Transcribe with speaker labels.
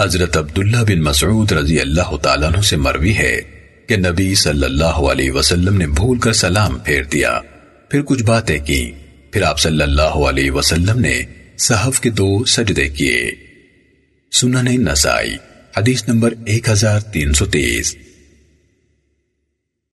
Speaker 1: حضرت عبداللہ بن مسعود رضی اللہ تعالیٰ عنہ سے مروی ہے کہ نبی صلی اللہ علیہ وسلم نے بھول کر سلام پھیر دیا۔ پھر کچھ باتیں کی۔ پھر آپ صلی اللہ علیہ وسلم نے صحف کے دو سجدے کیے۔ سنن نسائی، حدیث نمبر ایک ہزار تین سو تیس۔